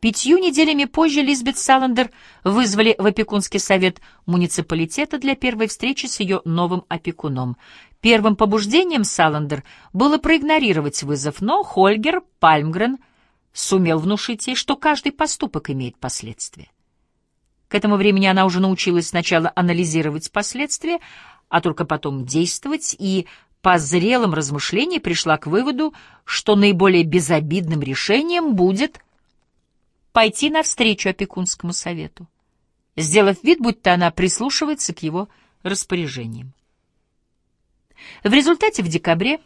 Пятью неделями позже Лизбет Саландер вызвали в опекунский совет муниципалитета для первой встречи с ее новым опекуном. Первым побуждением Саландер было проигнорировать вызов, но Хольгер Пальмгрен сумел внушить ей, что каждый поступок имеет последствия. К этому времени она уже научилась сначала анализировать последствия, а только потом действовать, и по зрелым размышлениям пришла к выводу, что наиболее безобидным решением будет пойти навстречу опекунскому совету, сделав вид, будто она прислушивается к его распоряжениям. В результате в декабре,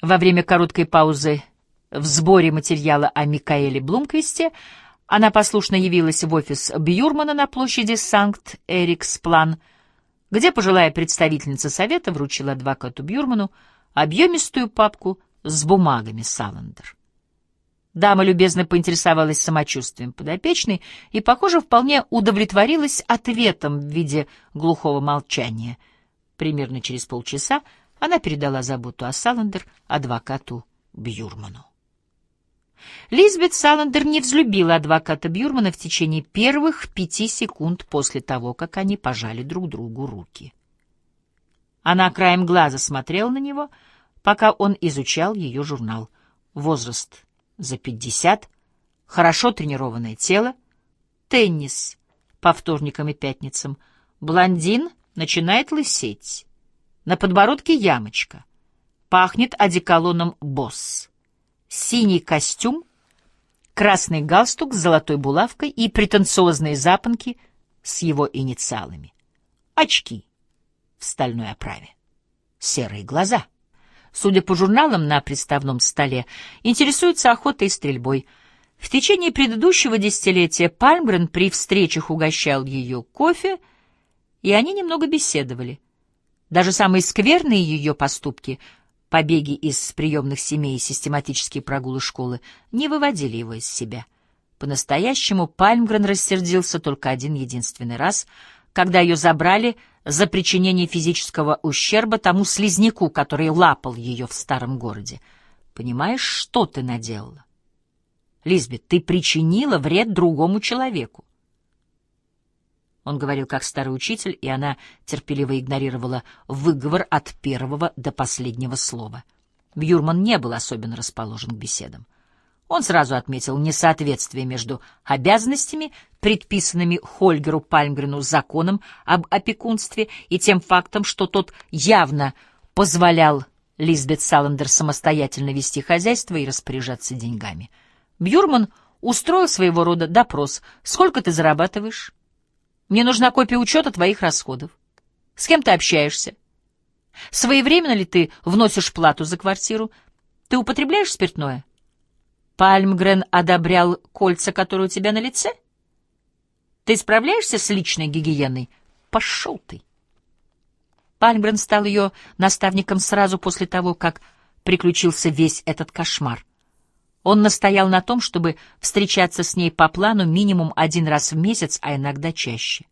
во время короткой паузы в сборе материала о Микаэле Блумквисте, она послушно явилась в офис Бьюрмана на площади Санкт-Эриксплан, где пожилая представительница совета вручила адвокату Бьюрману объемистую папку с бумагами Саландер. Дама любезно поинтересовалась самочувствием подопечной и, похоже, вполне удовлетворилась ответом в виде глухого молчания. Примерно через полчаса она передала заботу о Саландер адвокату Бьюрману. Лизбет Саландер не взлюбила адвоката Бьюрмана в течение первых пяти секунд после того, как они пожали друг другу руки. Она краем глаза смотрела на него, пока он изучал ее журнал. Возраст за пятьдесят, хорошо тренированное тело, теннис по вторникам и пятницам, блондин начинает лысеть, на подбородке ямочка, пахнет одеколоном «Босс» синий костюм, красный галстук с золотой булавкой и претенциозные запонки с его инициалами. Очки в стальной оправе. Серые глаза. Судя по журналам на приставном столе, интересуется охотой и стрельбой. В течение предыдущего десятилетия Пальмгрен при встречах угощал ее кофе, и они немного беседовали. Даже самые скверные ее поступки — Побеги из приемных семей и систематические прогулы школы не выводили его из себя. По-настоящему Пальмгрен рассердился только один единственный раз, когда ее забрали за причинение физического ущерба тому слизняку, который лапал ее в старом городе. Понимаешь, что ты наделала? Лизбет, ты причинила вред другому человеку. Он говорил как старый учитель, и она терпеливо игнорировала выговор от первого до последнего слова. Бьюрман не был особенно расположен к беседам. Он сразу отметил несоответствие между обязанностями, предписанными Хольгеру Пальмгрену законом об опекунстве, и тем фактом, что тот явно позволял Лизбет Саландер самостоятельно вести хозяйство и распоряжаться деньгами. Бьюрман устроил своего рода допрос. «Сколько ты зарабатываешь?» Мне нужна копия учета твоих расходов. С кем ты общаешься? Своевременно ли ты вносишь плату за квартиру? Ты употребляешь спиртное? Пальмгрен одобрял кольца, которые у тебя на лице? Ты справляешься с личной гигиеной? Пошел ты. Пальмгрен стал ее наставником сразу после того, как приключился весь этот кошмар. Он настоял на том, чтобы встречаться с ней по плану минимум один раз в месяц, а иногда чаще.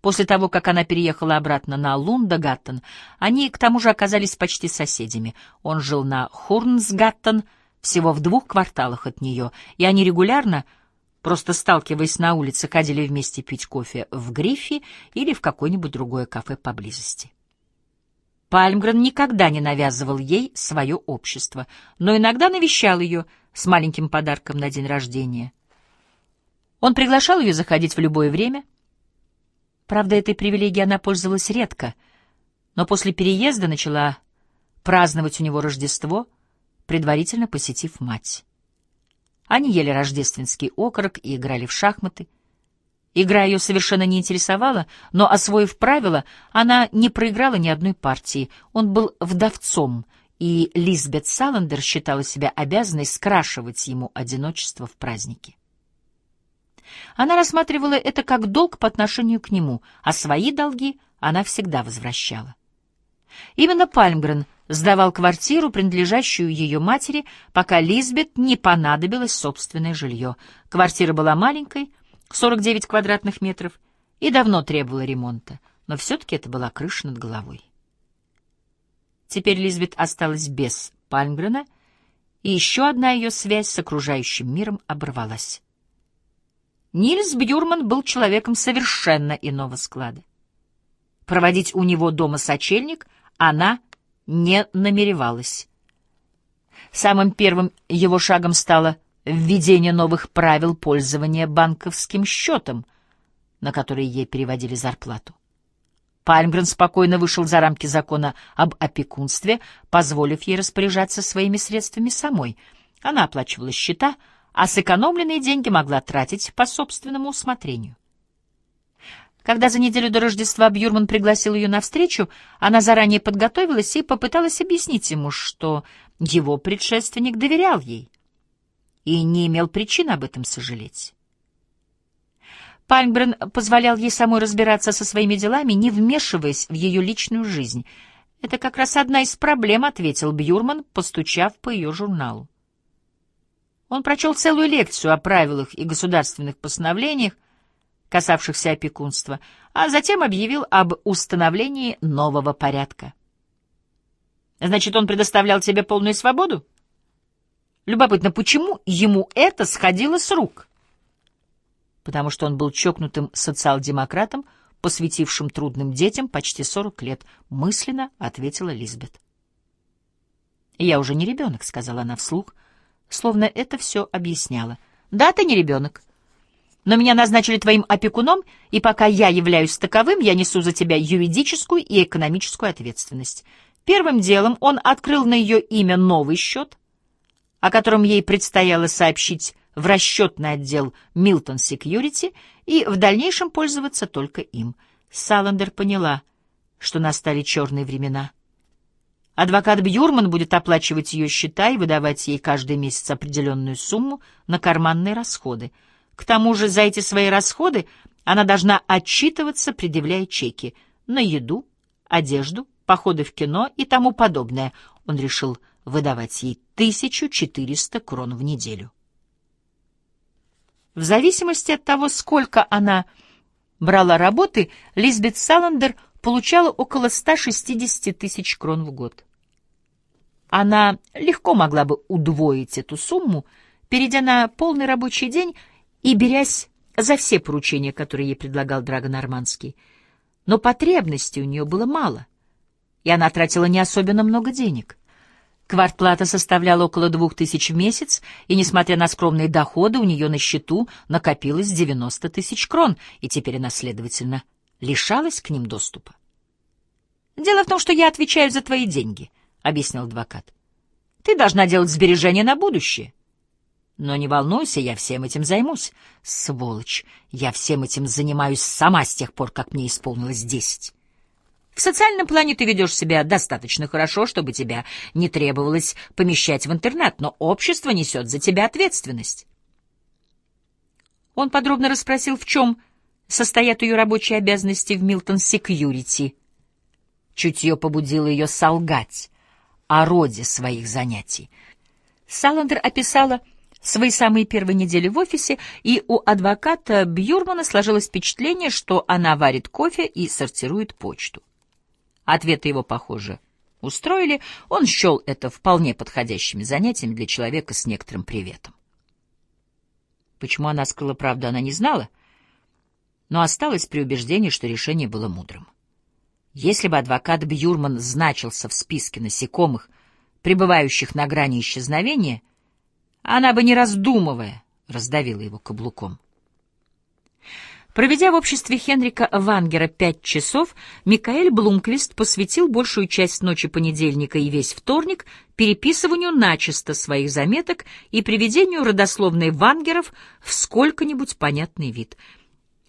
После того, как она переехала обратно на Лундагаттен, они к тому же оказались почти соседями. Он жил на Хурнсгаттен, всего в двух кварталах от нее, и они регулярно, просто сталкиваясь на улице, ходили вместе пить кофе в Гриффи или в какое-нибудь другое кафе поблизости. Пальмгрен никогда не навязывал ей свое общество, но иногда навещал ее с маленьким подарком на день рождения. Он приглашал ее заходить в любое время. Правда, этой привилегией она пользовалась редко, но после переезда начала праздновать у него Рождество, предварительно посетив мать. Они ели рождественский окорок и играли в шахматы — Игра ее совершенно не интересовала, но, освоив правила, она не проиграла ни одной партии. Он был вдовцом, и Лизбет Саландер считала себя обязанной скрашивать ему одиночество в празднике. Она рассматривала это как долг по отношению к нему, а свои долги она всегда возвращала. Именно Пальмгрен сдавал квартиру, принадлежащую ее матери, пока Лизбет не понадобилось собственное жилье. Квартира была маленькой, 49 квадратных метров, и давно требовала ремонта, но все-таки это была крыша над головой. Теперь Лизбет осталась без Пальмгрена, и еще одна ее связь с окружающим миром оборвалась. Нильс Бьюрман был человеком совершенно иного склада. Проводить у него дома сочельник она не намеревалась. Самым первым его шагом стало введение новых правил пользования банковским счетом, на который ей переводили зарплату. Пальмгрен спокойно вышел за рамки закона об опекунстве, позволив ей распоряжаться своими средствами самой. Она оплачивала счета, а сэкономленные деньги могла тратить по собственному усмотрению. Когда за неделю до Рождества Бьюрман пригласил ее на встречу, она заранее подготовилась и попыталась объяснить ему, что его предшественник доверял ей и не имел причин об этом сожалеть. Пальмбрен позволял ей самой разбираться со своими делами, не вмешиваясь в ее личную жизнь. «Это как раз одна из проблем», — ответил Бьюрман, постучав по ее журналу. Он прочел целую лекцию о правилах и государственных постановлениях, касавшихся опекунства, а затем объявил об установлении нового порядка. Значит, он предоставлял тебе полную свободу? Любопытно, почему ему это сходило с рук? Потому что он был чокнутым социал-демократом, посвятившим трудным детям почти сорок лет, мысленно ответила Лизбет. «Я уже не ребенок», — сказала она вслух, словно это все объясняла. «Да, ты не ребенок но меня назначили твоим опекуном, и пока я являюсь таковым, я несу за тебя юридическую и экономическую ответственность. Первым делом он открыл на ее имя новый счет, о котором ей предстояло сообщить в расчетный отдел Milton Security и в дальнейшем пользоваться только им. Саландер поняла, что настали черные времена. Адвокат Бьюрман будет оплачивать ее счета и выдавать ей каждый месяц определенную сумму на карманные расходы — к тому же за эти свои расходы она должна отчитываться, предъявляя чеки на еду, одежду, походы в кино и тому подобное. Он решил выдавать ей 1400 крон в неделю. В зависимости от того, сколько она брала работы, Лизбет Саландер получала около 160 тысяч крон в год. Она легко могла бы удвоить эту сумму, перейдя на полный рабочий день и берясь за все поручения, которые ей предлагал Драго Нормандский. Но потребностей у нее было мало, и она тратила не особенно много денег. Квартплата составляла около двух тысяч в месяц, и, несмотря на скромные доходы, у нее на счету накопилось 90 тысяч крон, и теперь она, следовательно, лишалась к ним доступа. «Дело в том, что я отвечаю за твои деньги», — объяснил адвокат. «Ты должна делать сбережения на будущее. Но не волнуйся, я всем этим займусь. Сволочь, я всем этим занимаюсь сама с тех пор, как мне исполнилось десять. В социальном плане ты ведешь себя достаточно хорошо, чтобы тебя не требовалось помещать в интернат, но общество несет за тебя ответственность. Он подробно расспросил, в чем состоят ее рабочие обязанности в Милтон Секьюрити. Чутье побудило ее солгать о роде своих занятий. Саландер описала свои самые первые недели в офисе, и у адвоката Бьюрмана сложилось впечатление, что она варит кофе и сортирует почту. Ответы его, похоже, устроили, он счел это вполне подходящими занятиями для человека с некоторым приветом. Почему она скрыла правду, она не знала, но осталась при убеждении, что решение было мудрым. Если бы адвокат Бьюрман значился в списке насекомых, пребывающих на грани исчезновения, она бы, не раздумывая, раздавила его каблуком. Проведя в обществе Хенрика Вангера пять часов, Микаэль Блумквист посвятил большую часть ночи понедельника и весь вторник переписыванию начисто своих заметок и приведению родословной Вангеров в сколько-нибудь понятный вид.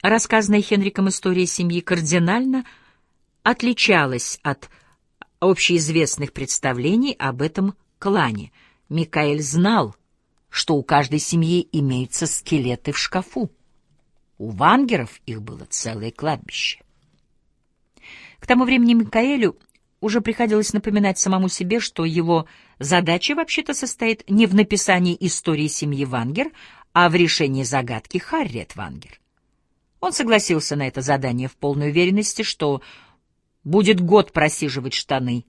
Рассказанная Хенриком история семьи кардинально отличалась от общеизвестных представлений об этом клане. Микаэль знал, что у каждой семьи имеются скелеты в шкафу. У вангеров их было целое кладбище. К тому времени Микаэлю уже приходилось напоминать самому себе, что его задача вообще-то состоит не в написании истории семьи Вангер, а в решении загадки Харриет Вангер. Он согласился на это задание в полной уверенности, что будет год просиживать штаны —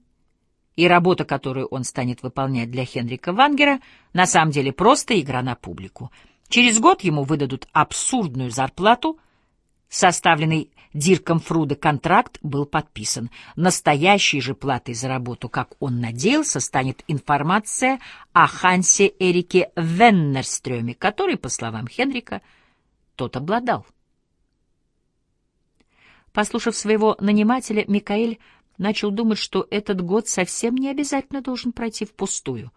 и работа, которую он станет выполнять для Хенрика Вангера, на самом деле просто игра на публику. Через год ему выдадут абсурдную зарплату. Составленный Дирком Фруда контракт был подписан. Настоящей же платой за работу, как он надеялся, станет информация о Хансе Эрике Веннерстрёме, который, по словам Хенрика, тот обладал. Послушав своего нанимателя, Микаэль начал думать, что этот год совсем не обязательно должен пройти впустую.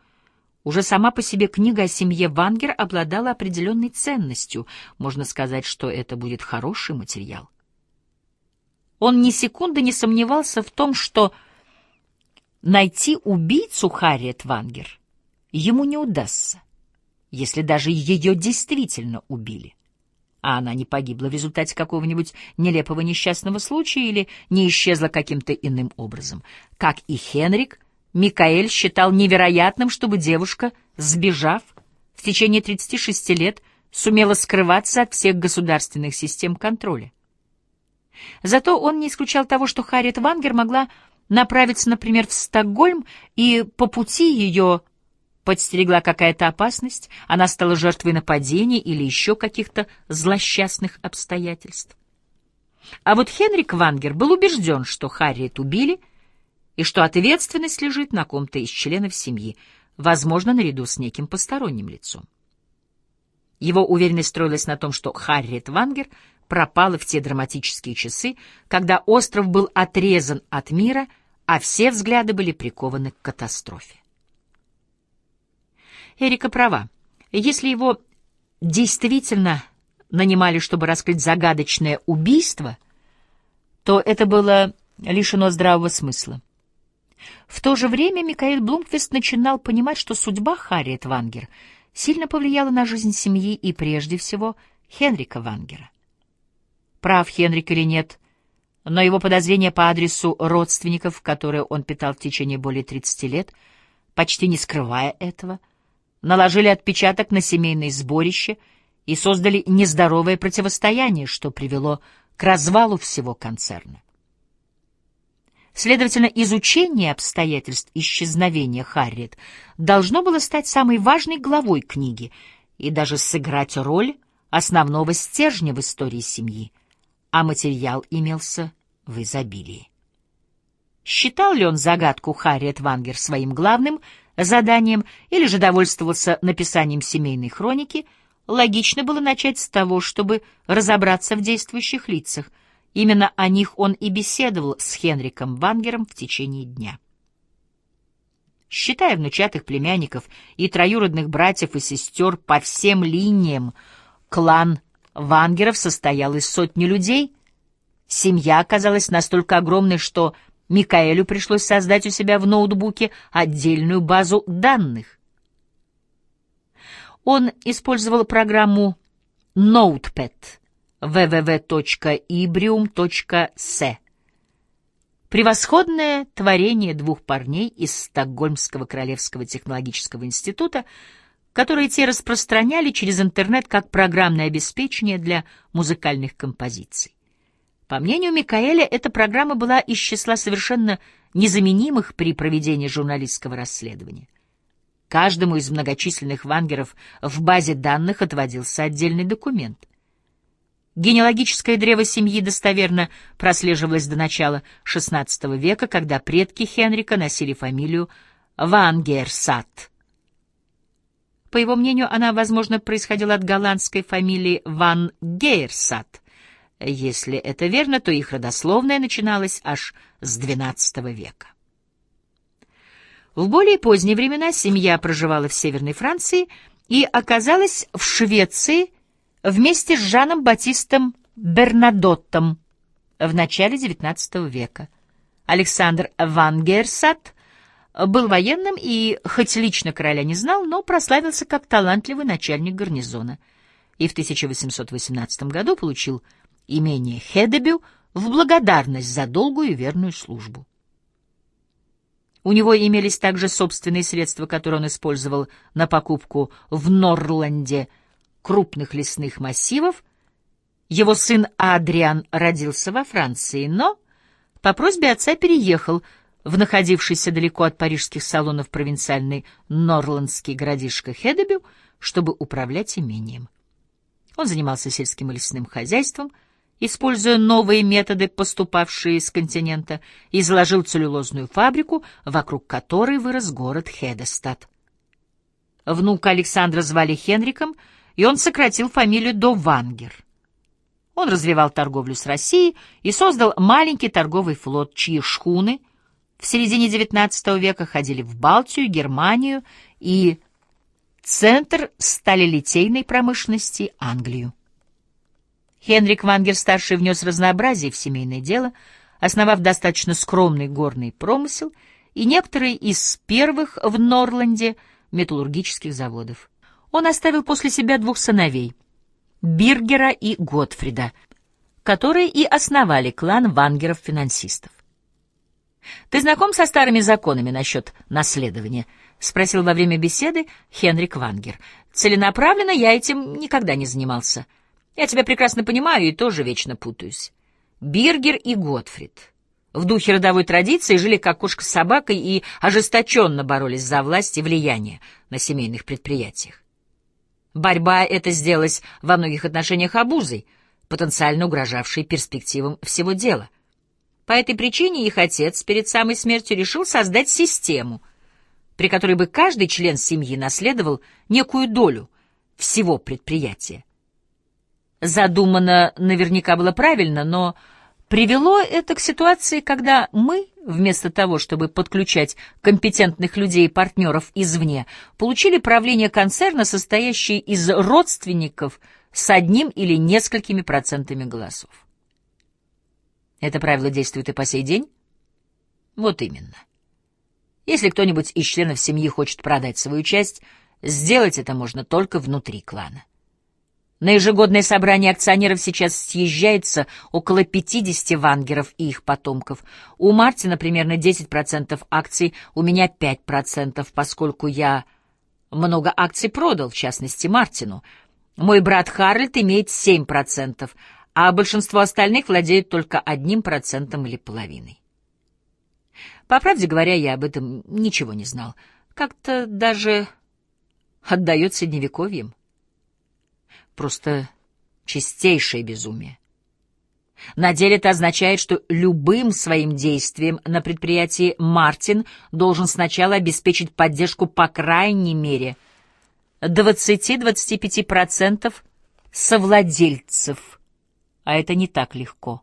Уже сама по себе книга о семье Вангер обладала определенной ценностью. Можно сказать, что это будет хороший материал. Он ни секунды не сомневался в том, что найти убийцу Харриет Вангер ему не удастся, если даже ее действительно убили а она не погибла в результате какого-нибудь нелепого несчастного случая или не исчезла каким-то иным образом. Как и Хенрик, Микаэль считал невероятным, чтобы девушка, сбежав в течение 36 лет, сумела скрываться от всех государственных систем контроля. Зато он не исключал того, что Харриет Вангер могла направиться, например, в Стокгольм, и по пути ее подстерегла какая-то опасность, она стала жертвой нападения или еще каких-то злосчастных обстоятельств. А вот Хенрик Вангер был убежден, что Харриет убили, и что ответственность лежит на ком-то из членов семьи, возможно, наряду с неким посторонним лицом. Его уверенность строилась на том, что Харриет Вангер пропала в те драматические часы, когда остров был отрезан от мира, а все взгляды были прикованы к катастрофе. Эрика права. Если его действительно нанимали, чтобы раскрыть загадочное убийство, то это было лишено здравого смысла. В то же время Микаэль Блумквист начинал понимать, что судьба Харриет Вангер сильно повлияла на жизнь семьи и, прежде всего, Хенрика Вангера. Прав Хенрик или нет, но его подозрения по адресу родственников, которые он питал в течение более 30 лет, почти не скрывая этого, — наложили отпечаток на семейное сборище и создали нездоровое противостояние, что привело к развалу всего концерна. Следовательно, изучение обстоятельств исчезновения Харриет должно было стать самой важной главой книги и даже сыграть роль основного стержня в истории семьи, а материал имелся в изобилии. Считал ли он загадку Харриет Вангер своим главным — заданием или же довольствовался написанием семейной хроники, логично было начать с того, чтобы разобраться в действующих лицах. Именно о них он и беседовал с Хенриком Вангером в течение дня. Считая внучатых племянников и троюродных братьев и сестер по всем линиям, клан Вангеров состоял из сотни людей. Семья оказалась настолько огромной, что Микаэлю пришлось создать у себя в ноутбуке отдельную базу данных. Он использовал программу Notepad www.ibrium.se Превосходное творение двух парней из Стокгольмского Королевского технологического института, которые те распространяли через интернет как программное обеспечение для музыкальных композиций. По мнению Микаэля, эта программа была из числа совершенно незаменимых при проведении журналистского расследования. Каждому из многочисленных вангеров в базе данных отводился отдельный документ. Генеалогическое древо семьи достоверно прослеживалось до начала XVI века, когда предки Хенрика носили фамилию Вангерсат. По его мнению, она, возможно, происходила от голландской фамилии Ван Гейрсат — если это верно, то их родословная начиналась аж с XII века. В более поздние времена семья проживала в Северной Франции и оказалась в Швеции вместе с Жаном Батистом Бернадоттом в начале XIX века. Александр Вангерсат был военным и, хоть лично короля не знал, но прославился как талантливый начальник гарнизона и в 1818 году получил имение Хедебю в благодарность за долгую и верную службу. У него имелись также собственные средства, которые он использовал на покупку в Норланде крупных лесных массивов. Его сын Адриан родился во Франции, но по просьбе отца переехал в находившийся далеко от парижских салонов провинциальный норландский городишко Хедебю, чтобы управлять имением. Он занимался сельским и лесным хозяйством, используя новые методы, поступавшие с континента, и заложил целлюлозную фабрику, вокруг которой вырос город Хедестад. Внука Александра звали Хенриком, и он сократил фамилию до Вангер. Он развивал торговлю с Россией и создал маленький торговый флот, чьи шхуны в середине XIX века ходили в Балтию, Германию и центр сталелитейной промышленности Англию. Хенрик Вангер-старший внес разнообразие в семейное дело, основав достаточно скромный горный промысел и некоторые из первых в Норланде металлургических заводов. Он оставил после себя двух сыновей — Биргера и Готфрида, которые и основали клан вангеров-финансистов. «Ты знаком со старыми законами насчет наследования?» — спросил во время беседы Хенрик Вангер. «Целенаправленно я этим никогда не занимался. Я тебя прекрасно понимаю и тоже вечно путаюсь. Биргер и Готфрид в духе родовой традиции жили как кошка с собакой и ожесточенно боролись за власть и влияние на семейных предприятиях. Борьба эта сделалась во многих отношениях обузой, потенциально угрожавшей перспективам всего дела. По этой причине их отец перед самой смертью решил создать систему, при которой бы каждый член семьи наследовал некую долю всего предприятия. Задумано наверняка было правильно, но привело это к ситуации, когда мы, вместо того, чтобы подключать компетентных людей и партнеров извне, получили правление концерна, состоящее из родственников с одним или несколькими процентами голосов. Это правило действует и по сей день? Вот именно. Если кто-нибудь из членов семьи хочет продать свою часть, сделать это можно только внутри клана. На ежегодное собрание акционеров сейчас съезжается около 50 вангеров и их потомков. У Мартина примерно 10% акций, у меня 5%, поскольку я много акций продал, в частности, Мартину. Мой брат Харальд имеет 7%, а большинство остальных владеют только одним процентом или половиной. По правде говоря, я об этом ничего не знал. Как-то даже отдает средневековьем. Просто чистейшее безумие. На деле это означает, что любым своим действием на предприятии Мартин должен сначала обеспечить поддержку по крайней мере 20-25% совладельцев а это не так легко.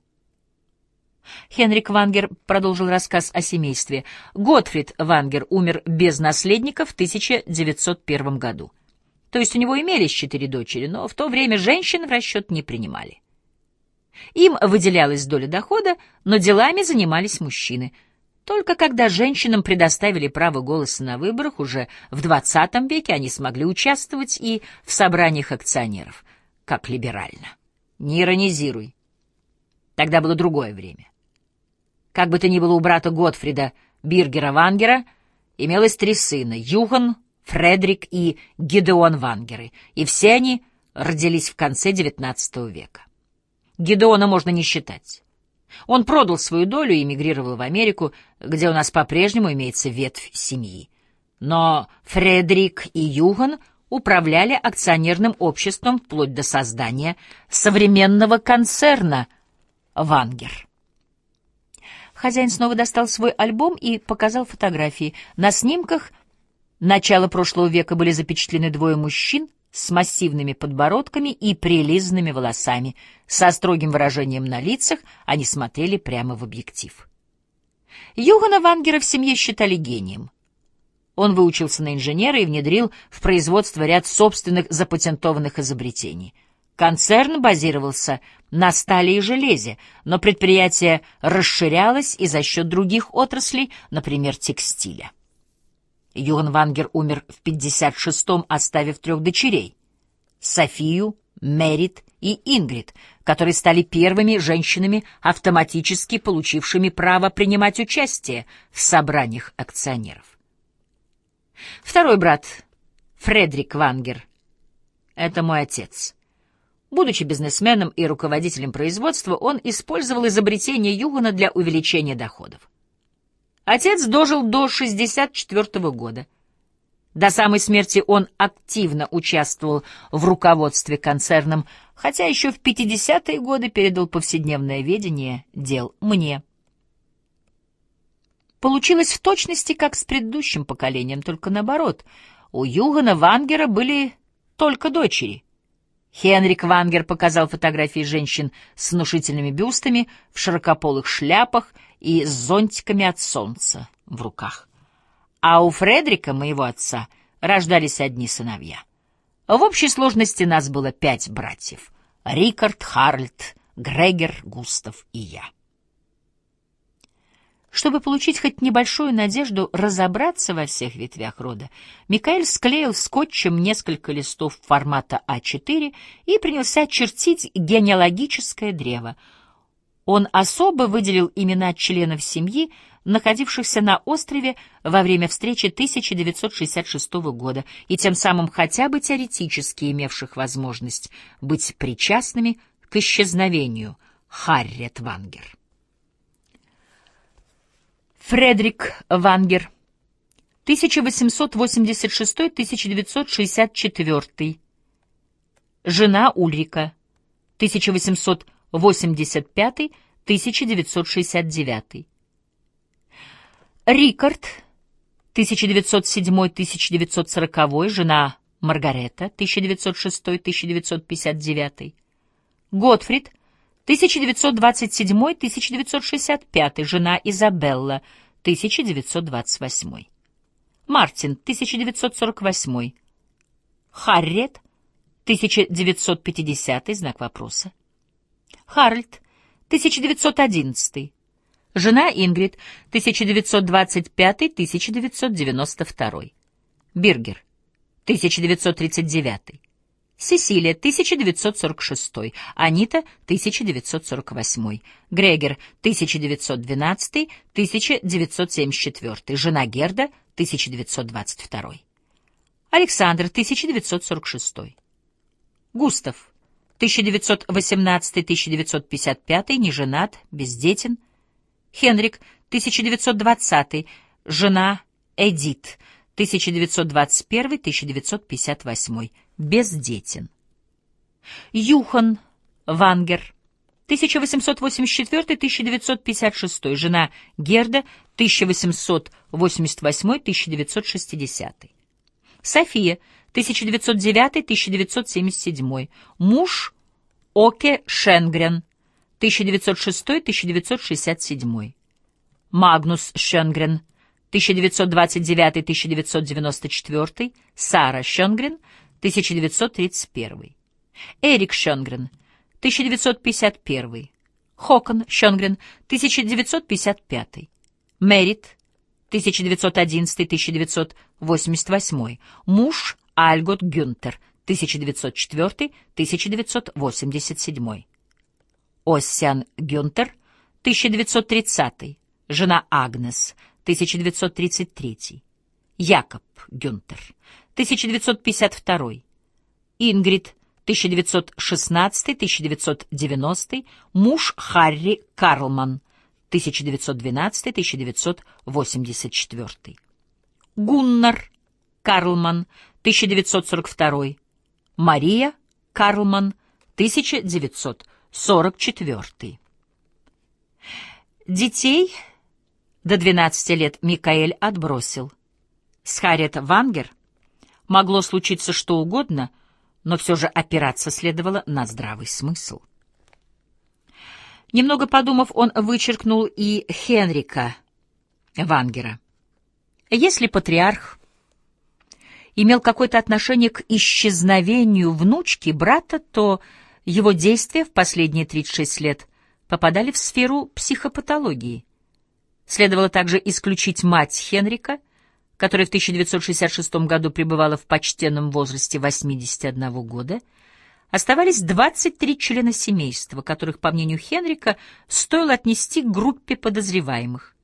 Хенрик Вангер продолжил рассказ о семействе. Готфрид Вангер умер без наследника в 1901 году. То есть у него имелись четыре дочери, но в то время женщин в расчет не принимали. Им выделялась доля дохода, но делами занимались мужчины. Только когда женщинам предоставили право голоса на выборах, уже в XX веке они смогли участвовать и в собраниях акционеров, как либерально. Не иронизируй. Тогда было другое время. Как бы то ни было у брата Готфрида Биргера Вангера, имелось три сына — Юхан, Фредерик и Гидеон Вангеры, и все они родились в конце XIX века. Гидеона можно не считать. Он продал свою долю и эмигрировал в Америку, где у нас по-прежнему имеется ветвь семьи. Но Фредерик и Юхан — управляли акционерным обществом вплоть до создания современного концерна «Вангер». Хозяин снова достал свой альбом и показал фотографии. На снимках начала прошлого века были запечатлены двое мужчин с массивными подбородками и прилизанными волосами. Со строгим выражением на лицах они смотрели прямо в объектив. Югана Вангера в семье считали гением — он выучился на инженера и внедрил в производство ряд собственных запатентованных изобретений. Концерн базировался на стали и железе, но предприятие расширялось и за счет других отраслей, например, текстиля. Юхан Вангер умер в 56-м, оставив трех дочерей — Софию, Мерит и Ингрид, которые стали первыми женщинами, автоматически получившими право принимать участие в собраниях акционеров. Второй брат, Фредерик Вангер, это мой отец. Будучи бизнесменом и руководителем производства, он использовал изобретение Югана для увеличения доходов. Отец дожил до 64 -го года. До самой смерти он активно участвовал в руководстве концерном, хотя еще в 50-е годы передал повседневное ведение дел мне. Получилось в точности, как с предыдущим поколением, только наоборот. У Югана Вангера были только дочери. Хенрик Вангер показал фотографии женщин с внушительными бюстами, в широкополых шляпах и с зонтиками от солнца в руках. А у Фредрика, моего отца, рождались одни сыновья. В общей сложности нас было пять братьев — Рикард, Харльд, Грегер, Густав и я. Чтобы получить хоть небольшую надежду разобраться во всех ветвях рода, Микаэль склеил скотчем несколько листов формата А4 и принялся чертить генеалогическое древо. Он особо выделил имена членов семьи, находившихся на острове во время встречи 1966 года, и тем самым хотя бы теоретически имевших возможность быть причастными к исчезновению Харриет Вангер. Фредерик Вангер, 1886-1964. Жена Ульрика, 1885-1969. Рикард, 1907-1940, жена Маргарета, 1906-1959. Готфрид, 1927-1965, жена Изабелла, 1928. Мартин, 1948. Харриет, 1950, знак вопроса. Харальд, 1911. Жена Ингрид, 1925-1992. Биргер, 1939. Сесилия, 1946, Анита, 1948, Грегер, 1912, 1974, жена Герда, 1922. Александр, 1946. Густав, 1918-1955, не женат, бездетен. Хенрик, 1920, жена Эдит, 1921-1958 бездетен. Юхан Вангер, 1884-1956, жена Герда, 1888-1960. София, 1909-1977, муж Оке Шенгрен, 1906-1967. Магнус Шенгрен, 1929-1994, Сара Шенгрен, 1931. Эрик Шонгрен, 1951. Хокон Шонгрен, 1955. Мерит, 1911-1988. Муж Альгот Гюнтер, 1904-1987. Оссиан Гюнтер, 1930. Жена Агнес, 1933. Якоб Гюнтер, 1952. Ингрид, 1916-1990. Муж Харри Карлман, 1912-1984. Гуннар Карлман, 1942. Мария Карлман, 1944. Детей до 12 лет Микаэль отбросил. С Харриет Вангер могло случиться что угодно, но все же опираться следовало на здравый смысл. Немного подумав, он вычеркнул и Хенрика Вангера. Если патриарх имел какое-то отношение к исчезновению внучки брата, то его действия в последние 36 лет попадали в сферу психопатологии. Следовало также исключить мать Хенрика, которая в 1966 году пребывала в почтенном возрасте 81 года, оставались 23 члена семейства, которых, по мнению Хенрика, стоило отнести к группе подозреваемых.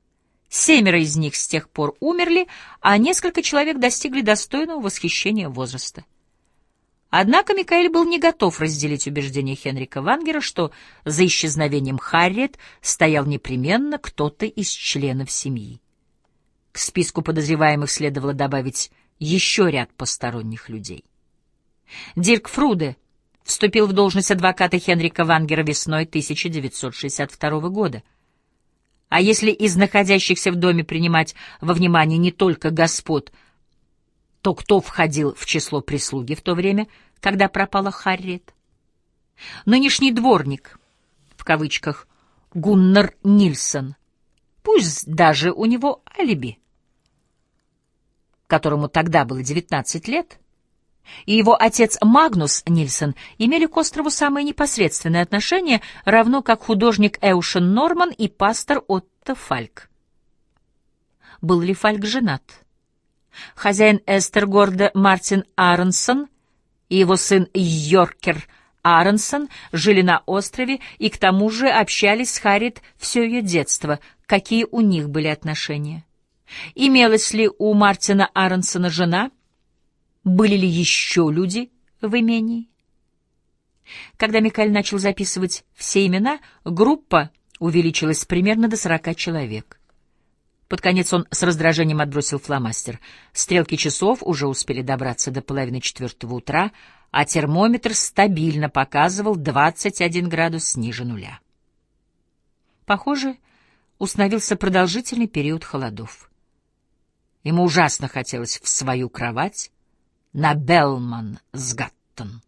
Семеро из них с тех пор умерли, а несколько человек достигли достойного восхищения возраста. Однако Микаэль был не готов разделить убеждения Хенрика Вангера, что за исчезновением Харриет стоял непременно кто-то из членов семьи. К списку подозреваемых следовало добавить еще ряд посторонних людей. Дирк Фруде вступил в должность адвоката Хенрика Вангера весной 1962 года. А если из находящихся в доме принимать во внимание не только господ, то кто входил в число прислуги в то время, когда пропала Харриет? Нынешний дворник, в кавычках, Гуннар Нильсон, пусть даже у него алиби, которому тогда было 19 лет, и его отец Магнус Нильсон имели к острову самое непосредственное отношение, равно как художник Эушен Норман и пастор Отто Фальк. Был ли Фальк женат? Хозяин Эстергорда Мартин Аронсон и его сын Йоркер Аронсон жили на острове и к тому же общались с Харриет все ее детство. Какие у них были отношения? Имелась ли у Мартина Аронсона жена — были ли еще люди в имении? Когда Микаэль начал записывать все имена, группа увеличилась примерно до сорока человек. Под конец он с раздражением отбросил фломастер. Стрелки часов уже успели добраться до половины четвертого утра, а термометр стабильно показывал 21 градус ниже нуля. Похоже, установился продолжительный период холодов. Ему ужасно хотелось в свою кровать, на Белман-Сгаттон.